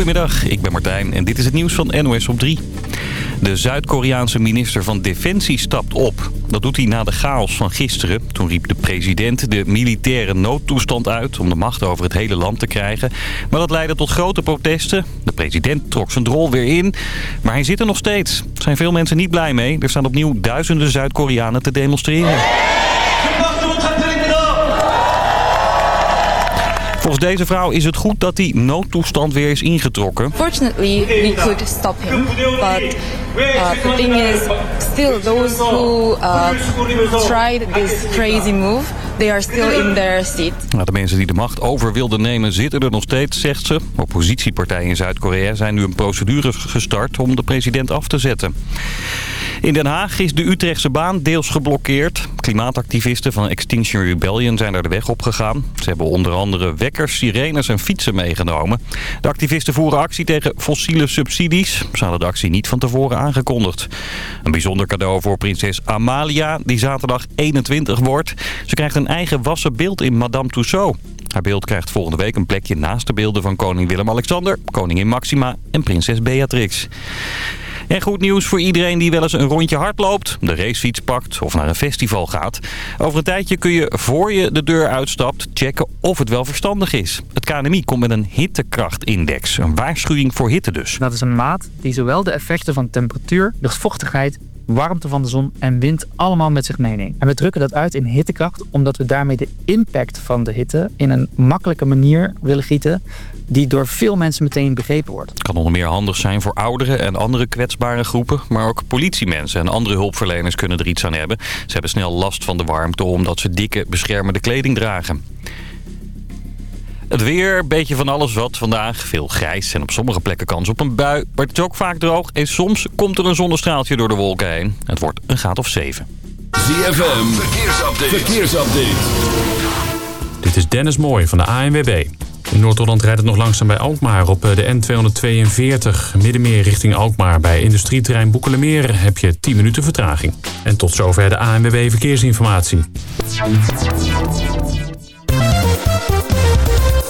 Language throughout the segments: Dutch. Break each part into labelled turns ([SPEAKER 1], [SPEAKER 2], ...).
[SPEAKER 1] Goedemiddag, ik ben Martijn en dit is het nieuws van NOS op 3. De Zuid-Koreaanse minister van Defensie stapt op. Dat doet hij na de chaos van gisteren. Toen riep de president de militaire noodtoestand uit om de macht over het hele land te krijgen. Maar dat leidde tot grote protesten. De president trok zijn drol weer in. Maar hij zit er nog steeds. Er zijn veel mensen niet blij mee. Er staan opnieuw duizenden Zuid-Koreanen te demonstreren. Volgens deze vrouw is het goed dat die noodtoestand weer is ingetrokken.
[SPEAKER 2] Fortunately, we could stop him. But uh, the is, still those who uh, tried this crazy move, they are still in their seat.
[SPEAKER 1] Nou, de mensen die de macht over wilden nemen zitten er nog steeds, zegt ze. Oppositiepartijen in Zuid-Korea zijn nu een procedure gestart om de president af te zetten. In Den Haag is de Utrechtse baan deels geblokkeerd. Klimaatactivisten van Extinction Rebellion zijn er de weg op gegaan. Ze hebben onder andere wekkers, sirenes en fietsen meegenomen. De activisten voeren actie tegen fossiele subsidies. Ze hadden de actie niet van tevoren aangekondigd. Een bijzonder cadeau voor prinses Amalia, die zaterdag 21 wordt. Ze krijgt een eigen wassen beeld in Madame Tussauds. Haar beeld krijgt volgende week een plekje naast de beelden van koning Willem-Alexander, koningin Maxima en prinses Beatrix. En goed nieuws voor iedereen die wel eens een rondje hard loopt, de racefiets pakt of naar een festival gaat. Over een tijdje kun je voor je de deur uitstapt checken of het wel verstandig is. Het KNMI komt met een hittekrachtindex, een waarschuwing voor hitte dus.
[SPEAKER 3] Dat is een maat die zowel de effecten van temperatuur, luchtvochtigheid warmte van de zon en wind allemaal met zich meeneemt. En we drukken dat uit in hittekracht omdat we daarmee de impact van de hitte in een makkelijke manier willen gieten die door veel mensen meteen begrepen wordt.
[SPEAKER 1] Het kan onder meer handig zijn voor ouderen en andere kwetsbare groepen. Maar ook politiemensen en andere hulpverleners kunnen er iets aan hebben. Ze hebben snel last van de warmte omdat ze dikke beschermende kleding dragen. Het weer, beetje van alles wat vandaag. Veel grijs en op sommige plekken kans op een bui. Maar het is ook vaak droog en soms komt er een zonnestraaltje door de wolken heen. Het wordt een graad of 7.
[SPEAKER 4] ZFM, verkeersupdate. verkeersupdate.
[SPEAKER 5] Dit is Dennis Mooij van de ANWB. In Noord-Holland rijdt het nog langzaam bij Alkmaar op eh, de N242. Middenmeer richting Alkmaar. Bij industrieterrein Boekelemeer heb je 10 minuten vertraging. En tot zover de ANWB Verkeersinformatie.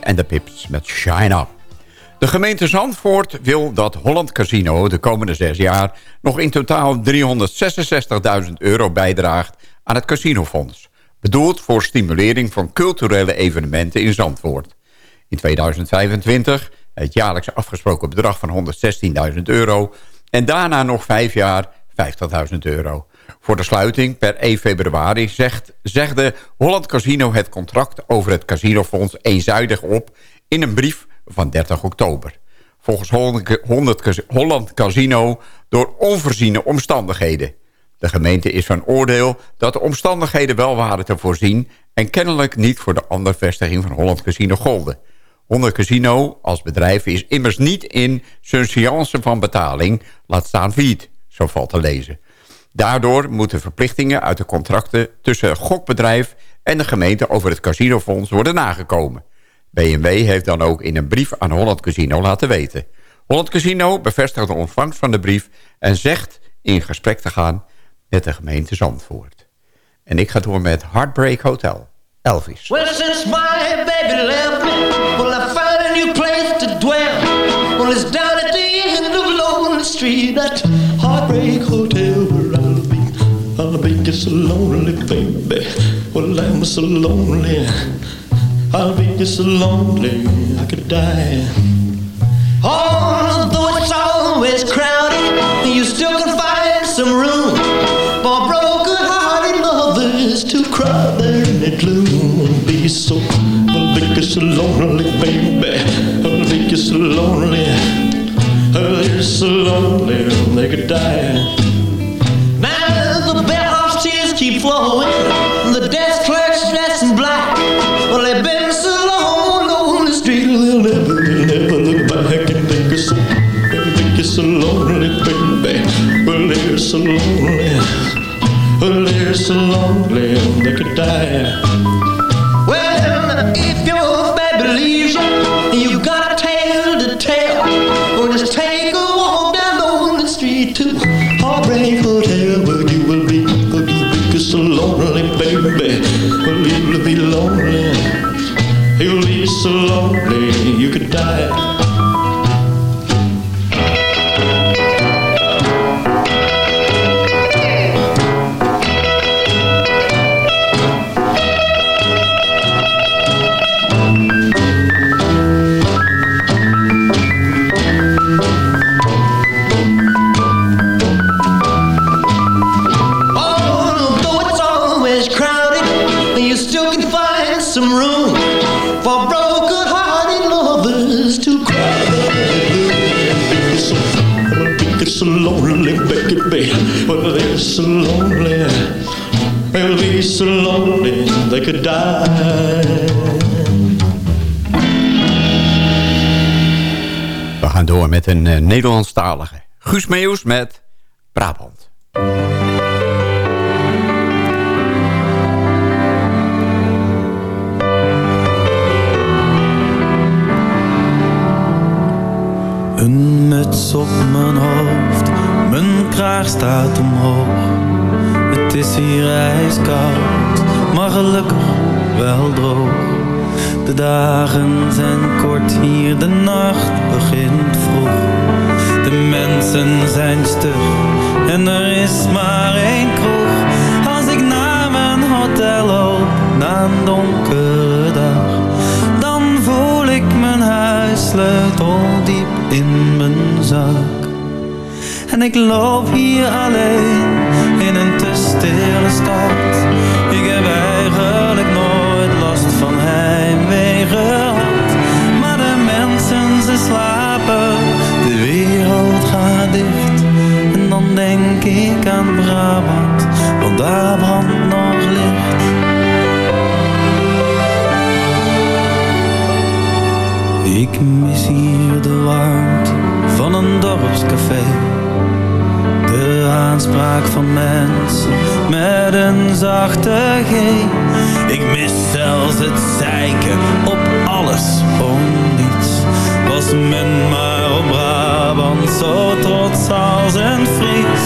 [SPEAKER 6] en de Pips met Up. De gemeente Zandvoort wil dat Holland Casino de komende zes jaar... nog in totaal 366.000 euro bijdraagt aan het casinofonds. Bedoeld voor stimulering van culturele evenementen in Zandvoort. In 2025 het jaarlijks afgesproken bedrag van 116.000 euro... en daarna nog vijf jaar 50.000 euro. Voor de sluiting per 1 februari zegt, zegde Holland Casino het contract over het casinofonds eenzijdig op in een brief van 30 oktober. Volgens Holland Casino door onvoorziene omstandigheden. De gemeente is van oordeel dat de omstandigheden wel waren te voorzien... en kennelijk niet voor de andere vestiging van Holland Casino golden. Holland Casino als bedrijf is immers niet in zijn van betaling... laat staan failliet, zo valt te lezen. Daardoor moeten verplichtingen uit de contracten tussen het gokbedrijf en de gemeente over het casinofonds worden nagekomen. BMW heeft dan ook in een brief aan Holland Casino laten weten. Holland Casino bevestigt de ontvangst van de brief en zegt in gesprek te gaan met de gemeente Zandvoort. En ik ga door met Heartbreak Hotel. Elvis.
[SPEAKER 7] Since my baby left I a new place to dwell. Street, Just so lonely, baby. Well, I'm so lonely. I'll be just so lonely, I could die. Although it's always crowded, you still can find some room for broken-hearted lovers to cry there in the gloom. Be so, I'll be just so lonely, baby. I'll be just so lonely. I'll be so lonely, they could die. Keep flowing. The desk clerk's dressed in black. Well, they've been so long on the street, they'll never, never look back and think it's so, think it's so lonely, baby. Well, they're so lonely. Well, they're so lonely, they could die.
[SPEAKER 6] Guus Meeuws met Brabant.
[SPEAKER 8] Een muts op mijn hoofd, mijn kraag staat omhoog. Het is hier ijskoud, maar gelukkig wel droog. De dagen zijn kort hier, de nacht zijn stug en er is maar één kroeg. Als ik naar mijn hotel loop, na een donkere dag, dan voel ik mijn huissleutel diep in mijn zak. En ik loop hier alleen in een te stille stad. Ik heb eigenlijk nooit last van heimwee Ik mis zelfs het zeiken op alles om niets. Was men maar op Brabant zo trots als een Fries.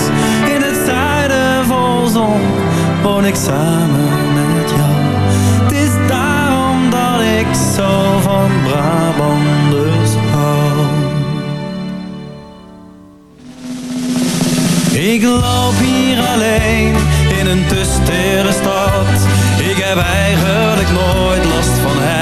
[SPEAKER 8] In het zuiden vol zon woon ik samen met jou. Het is daarom dat ik van Brabanders hou. Ik loop hier alleen in een te stad. Ik heb eigenlijk nooit last van heimwee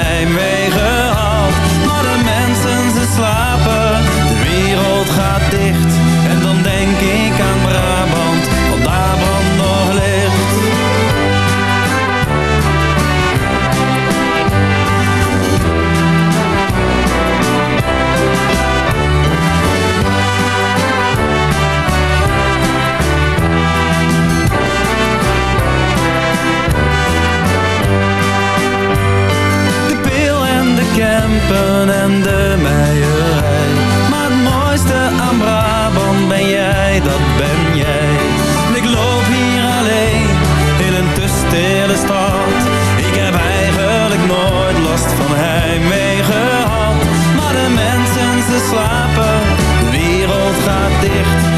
[SPEAKER 8] en de meierij. Maar het mooiste aan Brabant ben jij, dat ben jij. Ik loop hier alleen in een te stille stad. Ik heb eigenlijk nooit last van heimwee gehad. Maar de mensen ze slapen, de wereld gaat dicht.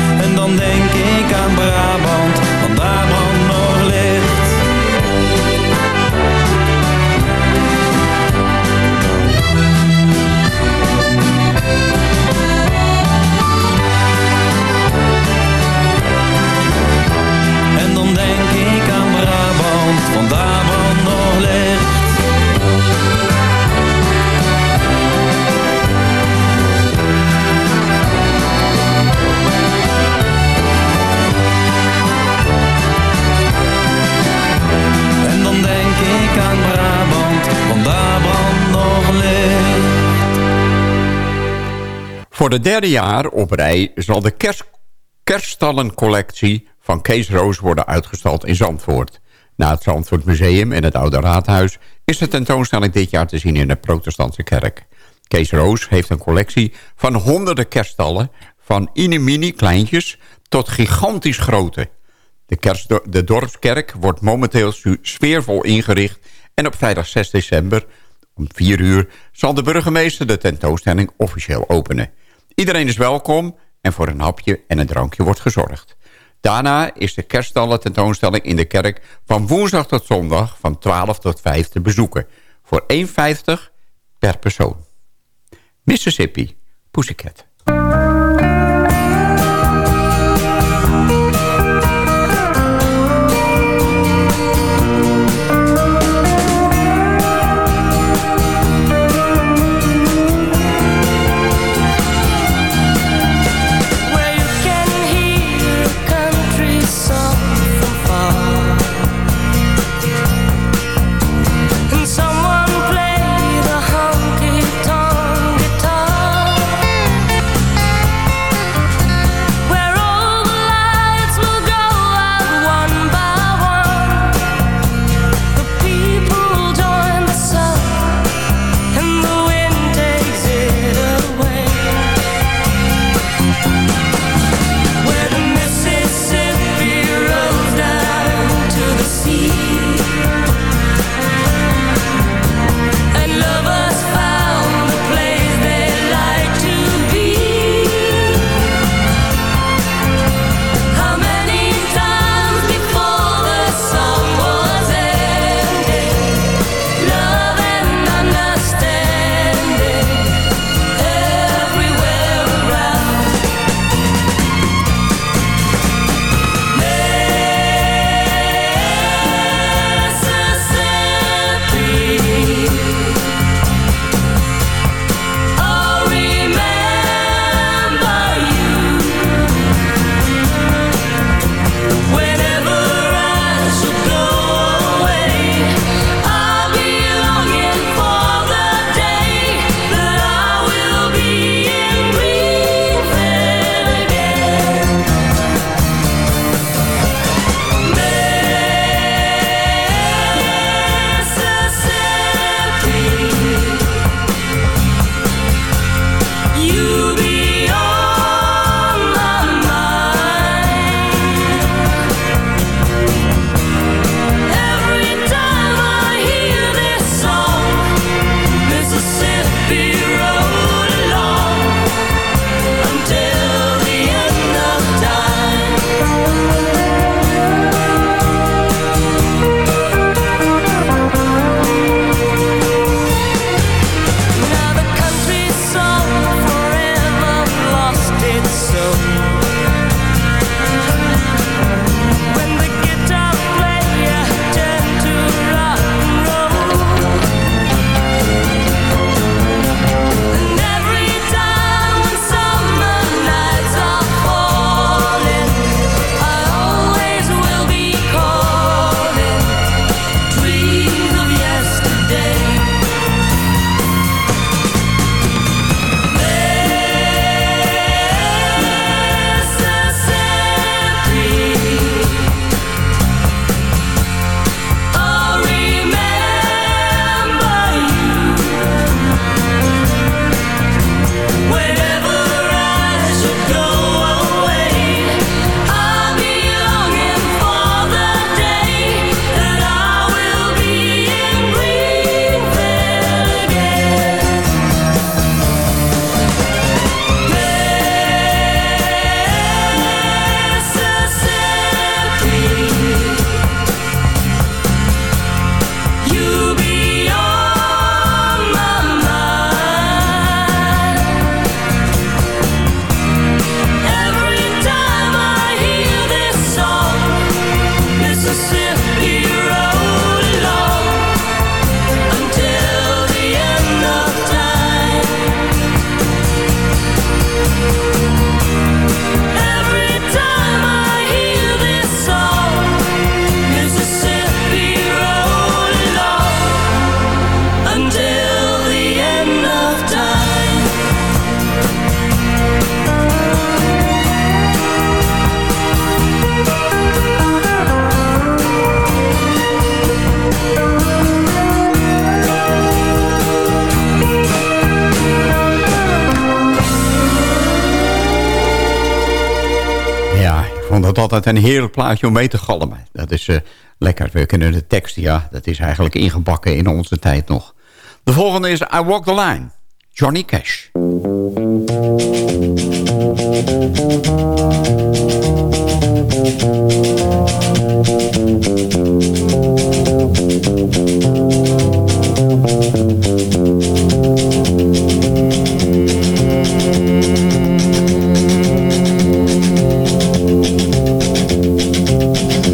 [SPEAKER 6] De derde jaar op rij zal de kerst, kerststallencollectie van Kees Roos worden uitgestald in Zandvoort. Na het Zandvoort Museum en het Oude Raadhuis is de tentoonstelling dit jaar te zien in de protestantse kerk. Kees Roos heeft een collectie van honderden kerststallen, van mini kleintjes tot gigantisch grote. De, kerst, de dorpskerk wordt momenteel sfeervol ingericht... en op vrijdag 6 december om 4 uur zal de burgemeester de tentoonstelling officieel openen. Iedereen is welkom en voor een hapje en een drankje wordt gezorgd. Daarna is de kerststallen tentoonstelling in de kerk van woensdag tot zondag van 12 tot 5 te bezoeken. Voor 1,50 per persoon. Mississippi, Pussycat. Altijd een heerlijk plaatje om mee te galmen. Dat is eh, lekker. We kunnen de tekst, ja, dat is eigenlijk ingebakken in onze tijd nog. De volgende is I Walk the Line. Johnny Cash.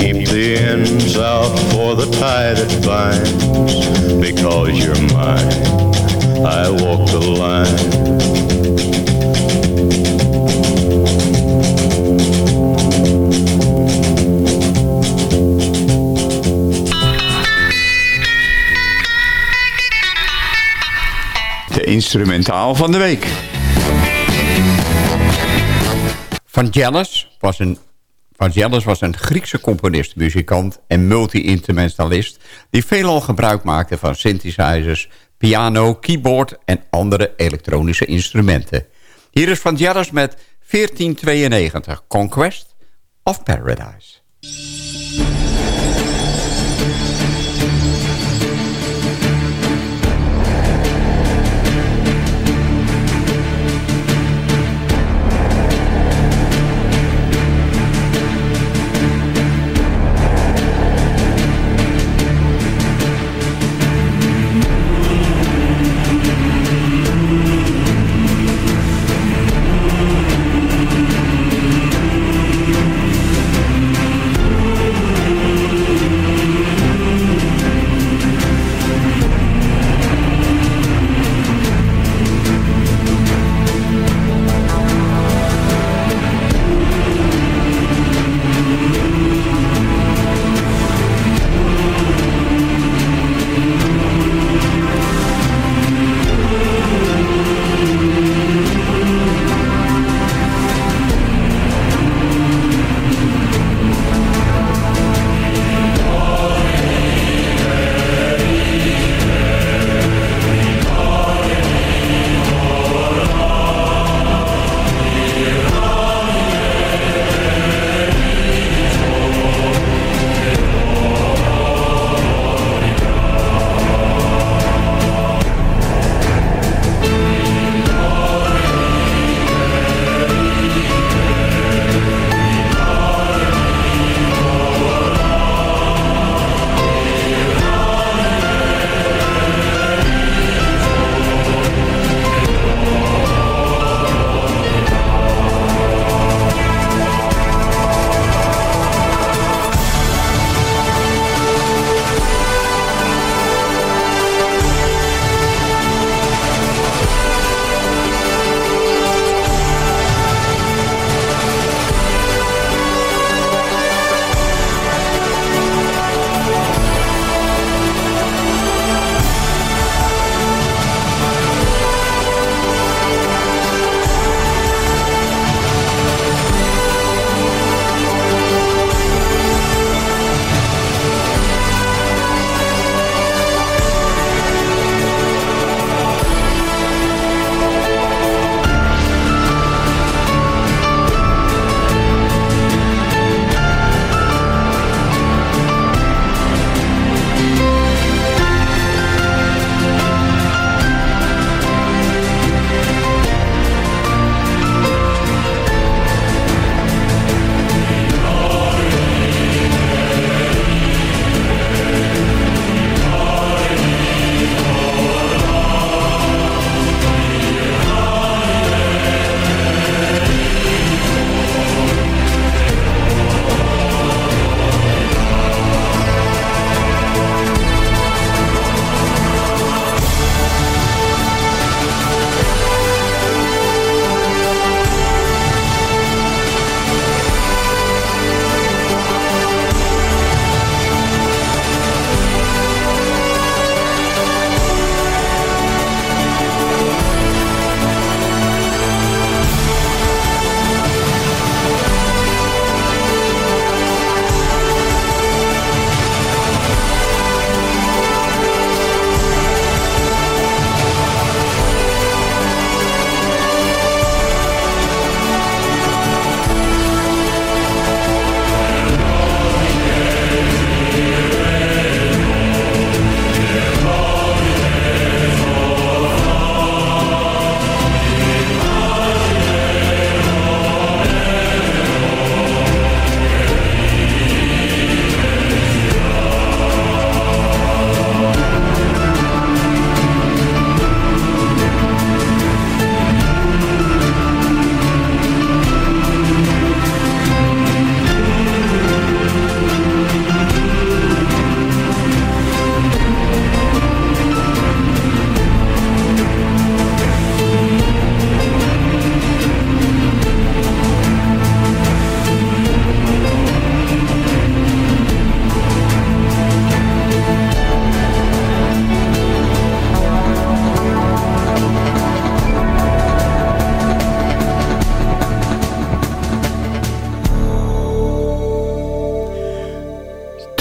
[SPEAKER 9] Keep the ends out for the tie that binds. Because you're mine, I walk the line.
[SPEAKER 6] De instrumentaal van de week. Vangelis was een, Vangelis was een Griekse componist, muzikant en multi-instrumentalist... die veelal gebruik maakte van synthesizers, piano, keyboard en andere elektronische instrumenten. Hier is Vangelis met 1492, Conquest of Paradise.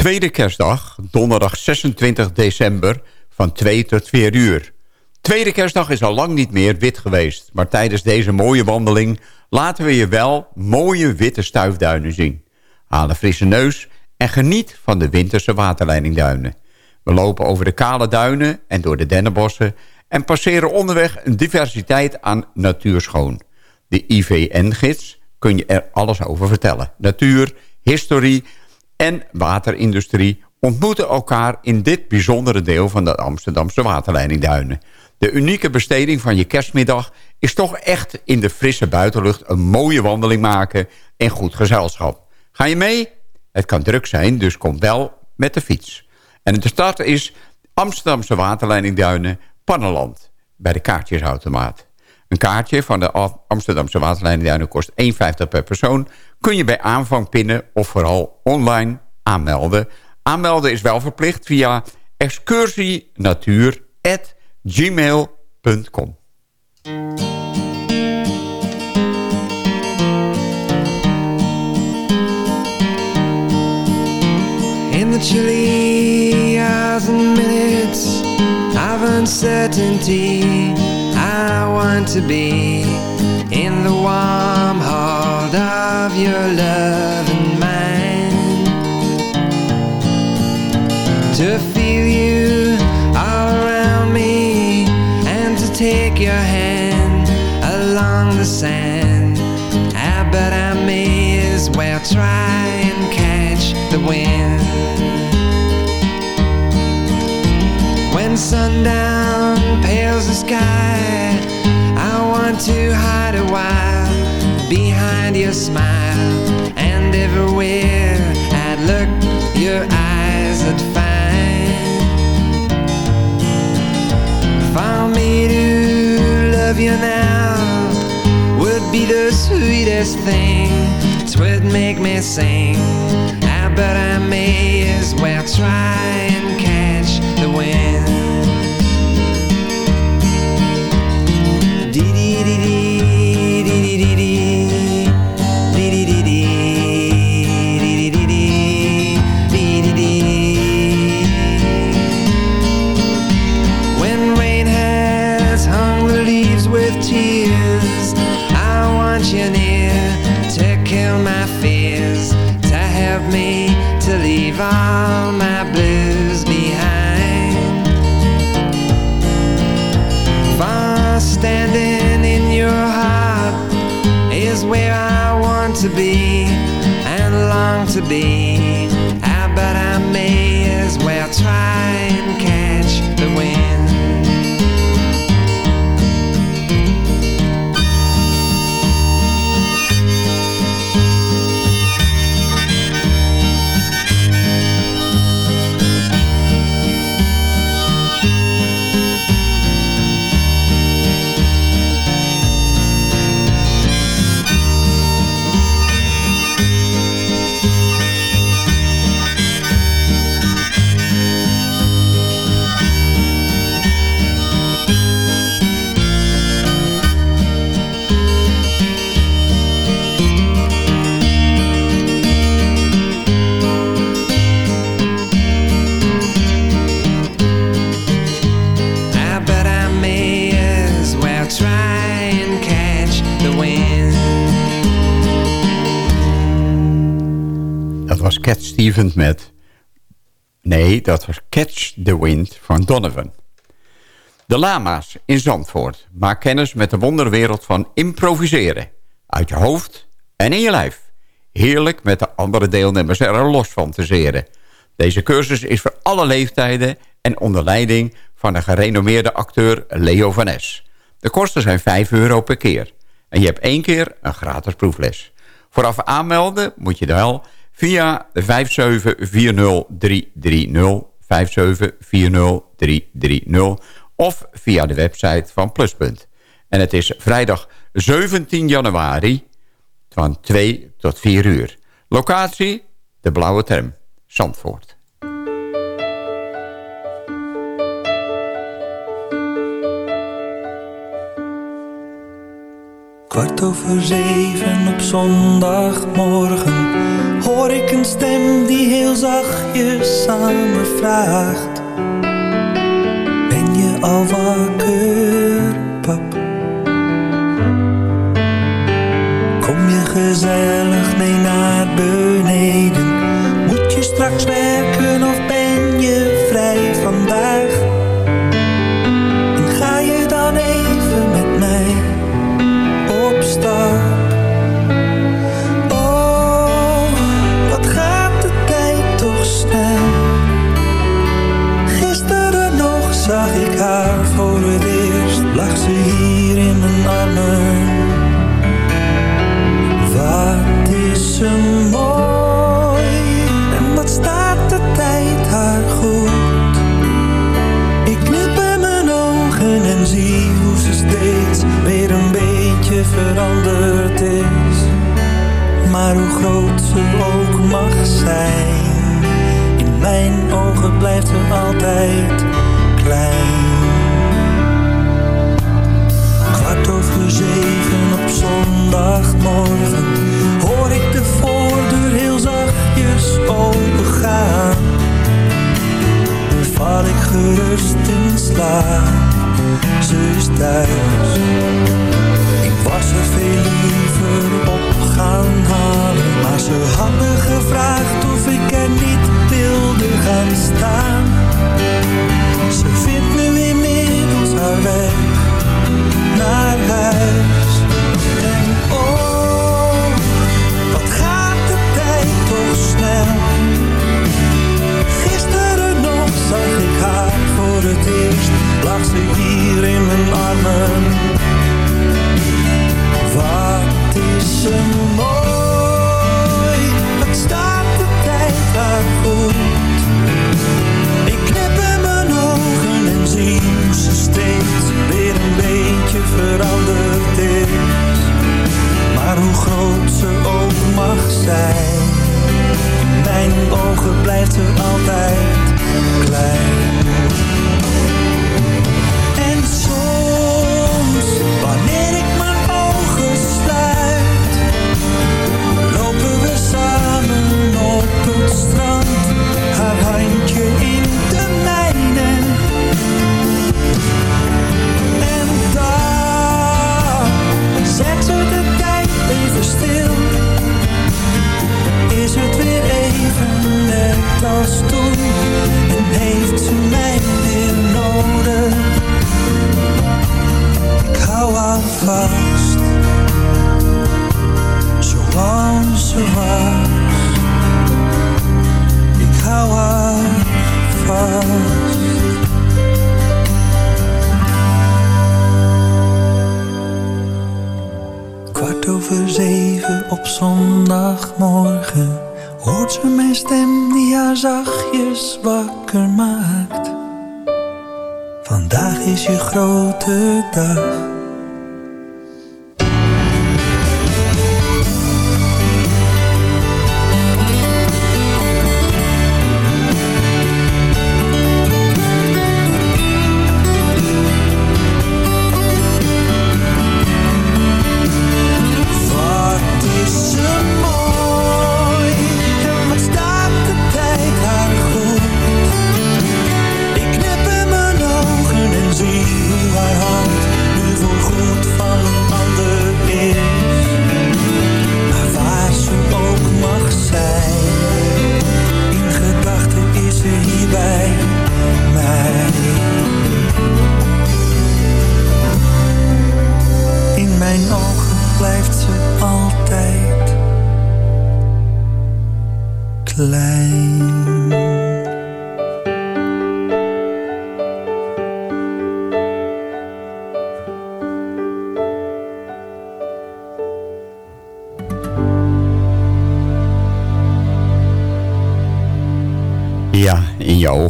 [SPEAKER 6] Tweede kerstdag, donderdag 26 december van 2 tot 4 uur. Tweede kerstdag is al lang niet meer wit geweest... maar tijdens deze mooie wandeling laten we je wel mooie witte stuifduinen zien. Haal een frisse neus en geniet van de winterse waterleidingduinen. We lopen over de kale duinen en door de dennenbossen... en passeren onderweg een diversiteit aan natuurschoon. De IVN-gids kun je er alles over vertellen. Natuur, historie en waterindustrie ontmoeten elkaar in dit bijzondere deel van de Amsterdamse waterleidingduinen. De unieke besteding van je kerstmiddag is toch echt in de frisse buitenlucht een mooie wandeling maken en goed gezelschap. Ga je mee? Het kan druk zijn, dus kom wel met de fiets. En de start is Amsterdamse waterleidingduinen Pannenland bij de kaartjesautomaat. Een kaartje van de Amsterdamse waterleidingduinen kost 1,50 per persoon. Kun je bij aanvang pinnen of vooral online aanmelden. Aanmelden is wel verplicht via excursienatuur.gmail.com.
[SPEAKER 10] In the chilly hours and minutes of uncertainty, I want to be in the warm hold of your love and mine. To feel you all around me and to take your hand along the sand. Ah, I bet I may as well try and catch the wind. When sundown pales the sky, to hide a while behind your smile. And everywhere I'd look, your eyes would find. For me to love you now would be the sweetest thing. Twould make me sing. Ah, I bet I may as well try and catch the wind. Standing in your heart is where I want to be and long to be.
[SPEAKER 6] Stevens met... Nee, dat was Catch the Wind van Donovan. De Lama's in Zandvoort. Maak kennis met de wonderwereld van improviseren. Uit je hoofd en in je lijf. Heerlijk met de andere deelnemers er los fantaseren. Deze cursus is voor alle leeftijden en onder leiding van de gerenommeerde acteur Leo van Es. De kosten zijn 5 euro per keer. En je hebt één keer een gratis proefles. Vooraf aanmelden moet je wel via de 5740330, 5740330 of via de website van Pluspunt. En het is vrijdag 17 januari van 2 tot 4 uur. Locatie, de Blauwe Tram, Zandvoort.
[SPEAKER 8] Kwart over zeven op zondagmorgen hoor
[SPEAKER 11] ik een stem die heel zachtjes aan me vraagt. Ben je al wakker, pap? Kom je gezellig mee naar blijft altijd klein. Kwart over zeven op zondagmorgen hoor ik de voordeur heel zachtjes opengaan. Val ik gerust in slaap, ze is thuis. Ik was er veel liever op gaan halen, maar ze hadden gevraagd of ik er niet gaan staan. Ze vindt nu inmiddels haar weg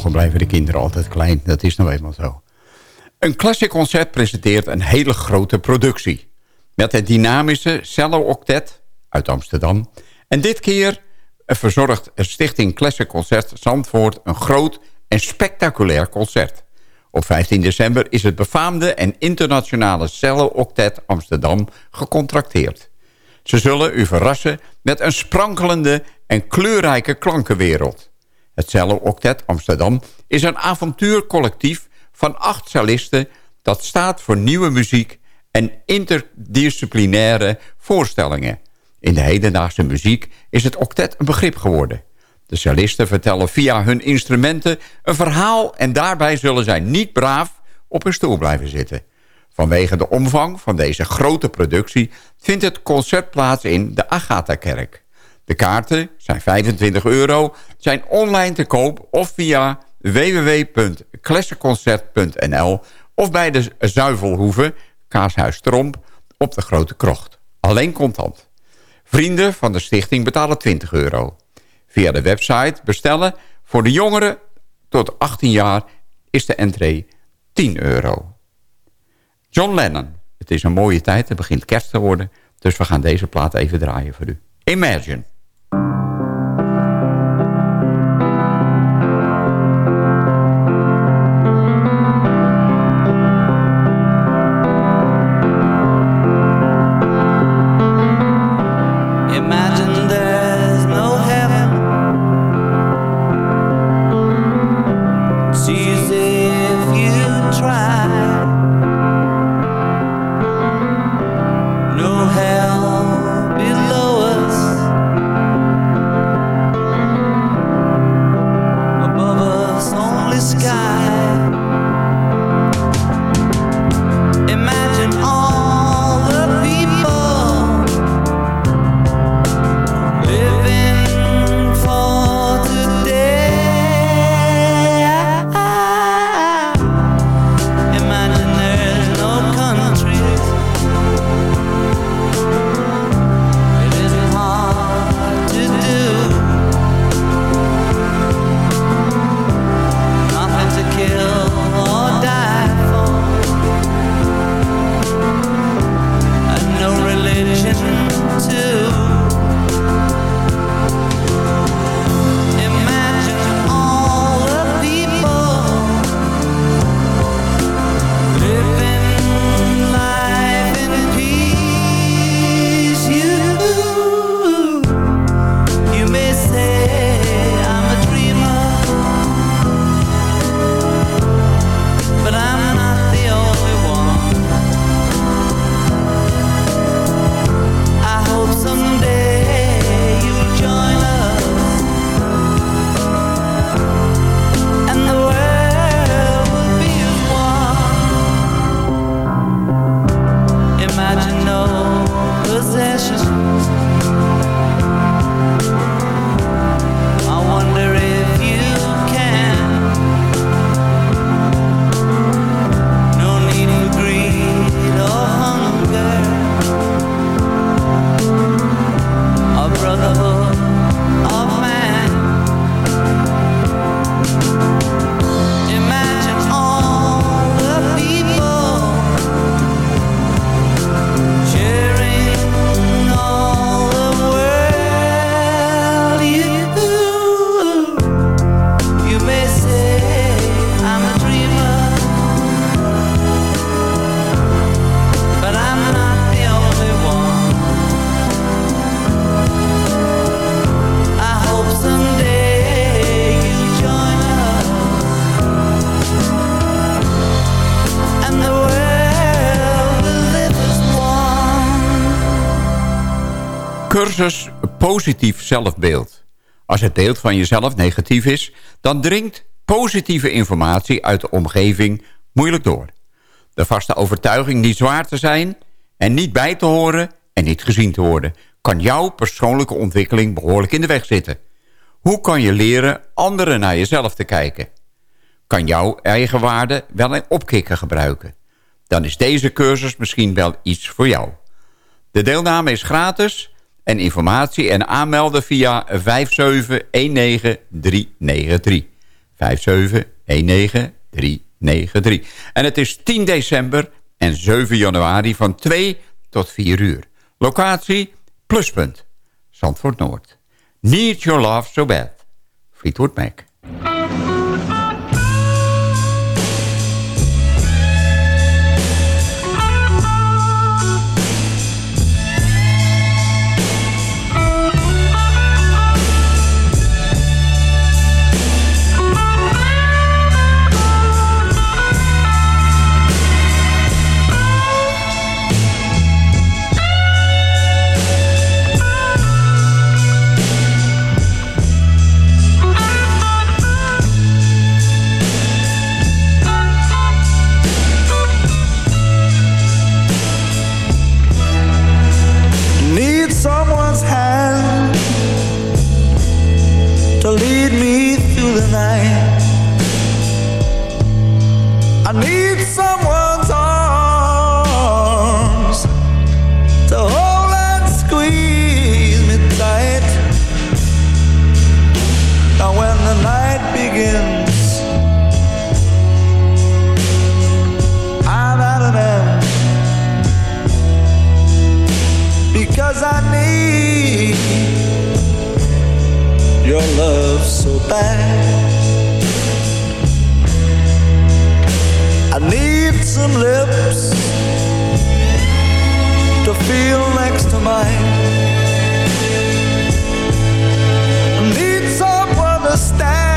[SPEAKER 11] ogen
[SPEAKER 6] blijven de kinderen altijd klein. Dat is nou eenmaal zo. Een klassiek concert presenteert een hele grote productie. Met het dynamische Cello Octet uit Amsterdam. En dit keer verzorgt Stichting Classic Concert Zandvoort... een groot en spectaculair concert. Op 15 december is het befaamde en internationale Cello Octet Amsterdam gecontracteerd. Ze zullen u verrassen met een sprankelende en kleurrijke klankenwereld. Het Cello Octet Amsterdam is een avontuurcollectief van acht cellisten... dat staat voor nieuwe muziek en interdisciplinaire voorstellingen. In de hedendaagse muziek is het octet een begrip geworden. De cellisten vertellen via hun instrumenten een verhaal... en daarbij zullen zij niet braaf op hun stoel blijven zitten. Vanwege de omvang van deze grote productie... vindt het concert plaats in de Agatha-kerk. De kaarten zijn 25 euro, zijn online te koop... of via www.klessenconcert.nl... of bij de Zuivelhoeve, Kaashuis Tromp, op de Grote Krocht. Alleen contant. Vrienden van de stichting betalen 20 euro. Via de website bestellen voor de jongeren tot 18 jaar is de entree 10 euro. John Lennon. Het is een mooie tijd, het begint kerst te worden. Dus we gaan deze plaat even draaien voor u. Imagine.
[SPEAKER 12] Imagine one.
[SPEAKER 6] Cursus positief zelfbeeld. Als het beeld van jezelf negatief is... dan dringt positieve informatie uit de omgeving moeilijk door. De vaste overtuiging niet zwaar te zijn... en niet bij te horen en niet gezien te worden... kan jouw persoonlijke ontwikkeling behoorlijk in de weg zitten. Hoe kan je leren anderen naar jezelf te kijken? Kan jouw eigen waarde wel een opkikker gebruiken? Dan is deze cursus misschien wel iets voor jou. De deelname is gratis en informatie en aanmelden via 5719393. 5719393. En het is 10 december en 7 januari van 2 tot 4 uur. Locatie Pluspunt, Zandvoort Noord. Need Your Love So Bad, Fleetwood Mac.
[SPEAKER 11] Lead me through the night. I need your love so bad. I need some lips to feel next to mine. I need someone to stand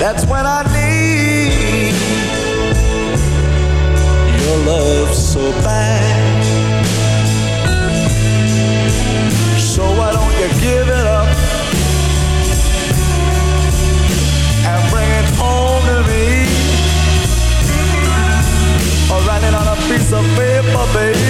[SPEAKER 11] That's when I need your love so bad. So why don't you give it up and bring it home to me? Or write it on a piece of paper, baby,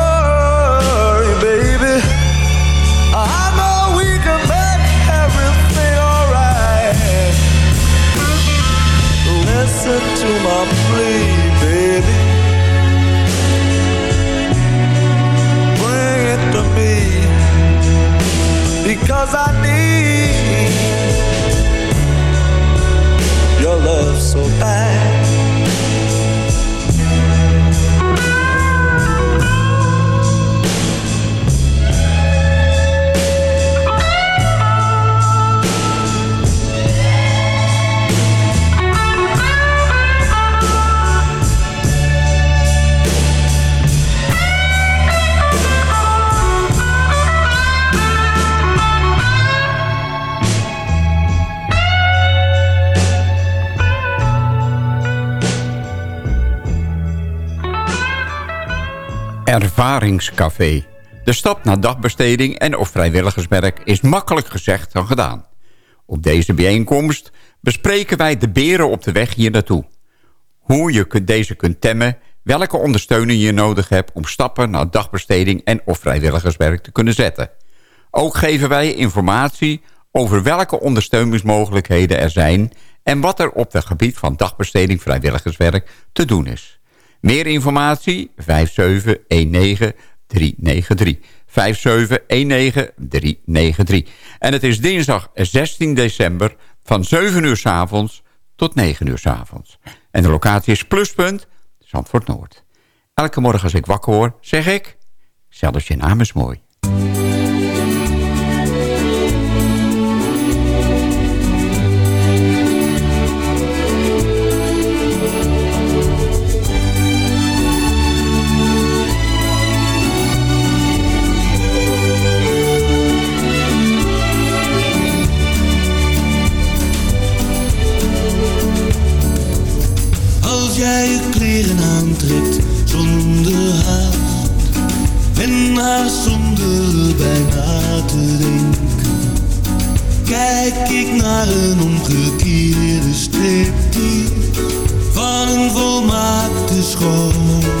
[SPEAKER 11] because I need your love so bad.
[SPEAKER 6] Ervaringscafé. De stap naar dagbesteding en of vrijwilligerswerk is makkelijk gezegd dan gedaan. Op deze bijeenkomst bespreken wij de beren op de weg hier naartoe. Hoe je deze kunt temmen, welke ondersteuning je nodig hebt... om stappen naar dagbesteding en of vrijwilligerswerk te kunnen zetten. Ook geven wij informatie over welke ondersteuningsmogelijkheden er zijn... en wat er op het gebied van dagbesteding vrijwilligerswerk te doen is. Meer informatie 5719393. 5719393. En het is dinsdag 16 december van 7 uur s avonds tot 9 uur s avonds. En de locatie is Pluspunt, Zandvoort Noord. Elke morgen als ik wakker word, zeg ik... Zelfs je naam is mooi.
[SPEAKER 11] Aantrekt zonder haast en haast zonder bij na te denken, kijk ik naar een omgekeerde striptease van een volmaakte schoonheid.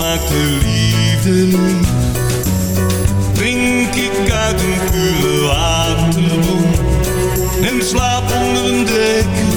[SPEAKER 13] De volmaakte liefde lief. Drink ik uit een pure waterbron en slaap onder een deken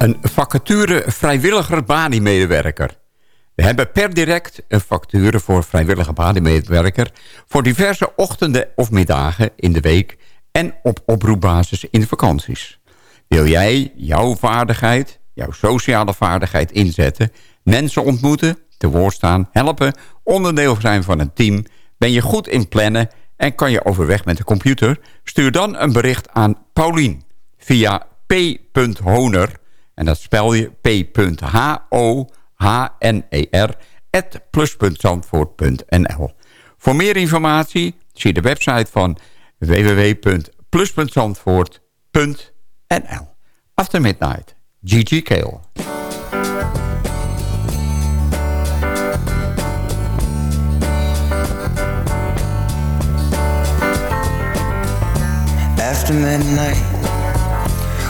[SPEAKER 6] Een vacature vrijwilliger baniemedewerker. We hebben per direct een vacature voor vrijwillige baniemedewerker... voor diverse ochtenden of middagen in de week... en op oproepbasis in de vakanties. Wil jij jouw vaardigheid, jouw sociale vaardigheid inzetten... mensen ontmoeten, te woord staan, helpen... onderdeel zijn van een team... ben je goed in plannen en kan je overweg met de computer... stuur dan een bericht aan Paulien via p.honer... En dat spel je p.h-o-h-n-e-r at plus.zandvoort.nl. Voor meer informatie zie de website van www.plus.zandvoort.nl. After Midnight, Gigi Kale.
[SPEAKER 14] After midnight,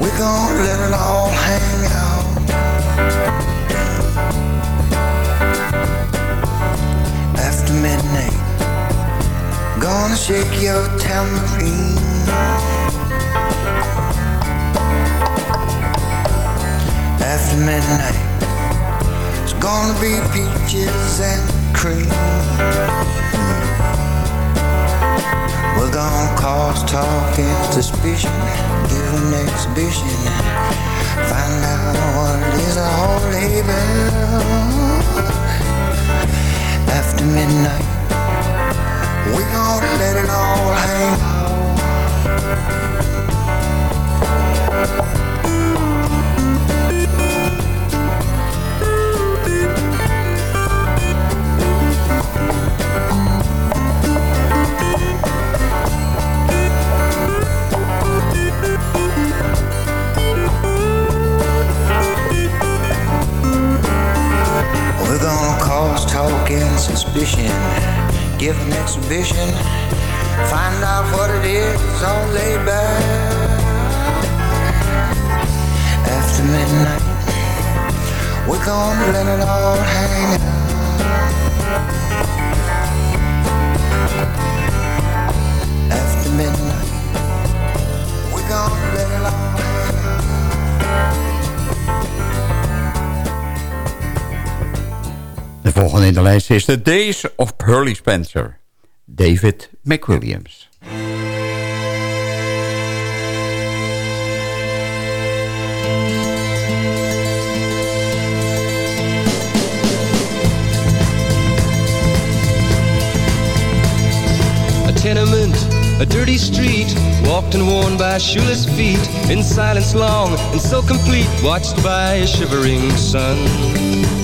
[SPEAKER 14] we're gonna let it all hang out. After midnight, gonna shake your tambourine. After midnight, it's gonna be peaches and cream. We're gonna cause talk and suspicion, give an exhibition, find out what is all about. After midnight, we gonna let it all hang out. Wishing, give an exhibition, find out what it is, laid back. After midnight, we're gonna let it all hang out. After midnight,
[SPEAKER 6] volgende in de lijst is The Days of Pearly Spencer. David McWilliams.
[SPEAKER 15] A tenement, a dirty street, walked and worn by shoeless feet, in silence long and so complete, watched by a shivering sun.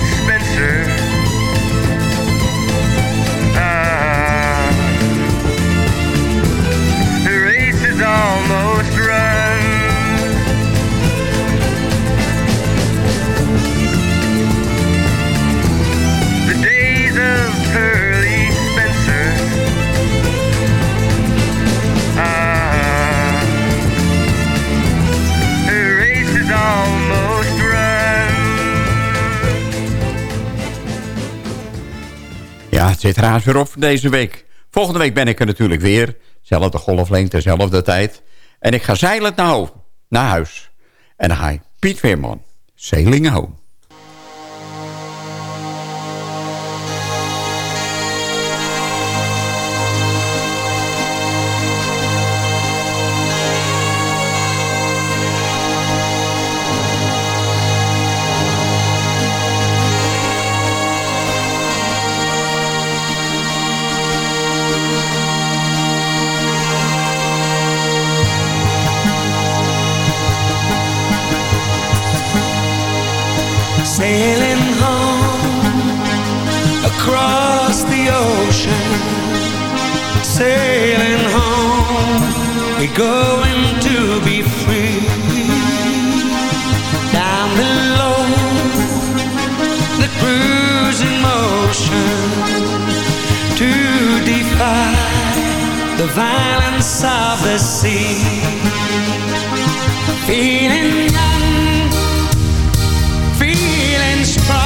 [SPEAKER 16] Spencer.
[SPEAKER 6] Het zit haast weer op deze week. Volgende week ben ik er natuurlijk weer. Zelfde golflengte, dezelfde tijd. En ik ga zeilend naar, ho- naar huis. En dan ga ik Piet Weerman. Sailing Home.
[SPEAKER 17] Sailing home, we're going to be free. Down below, the cruise in motion to defy the violence of the sea. Feeling young feeling strong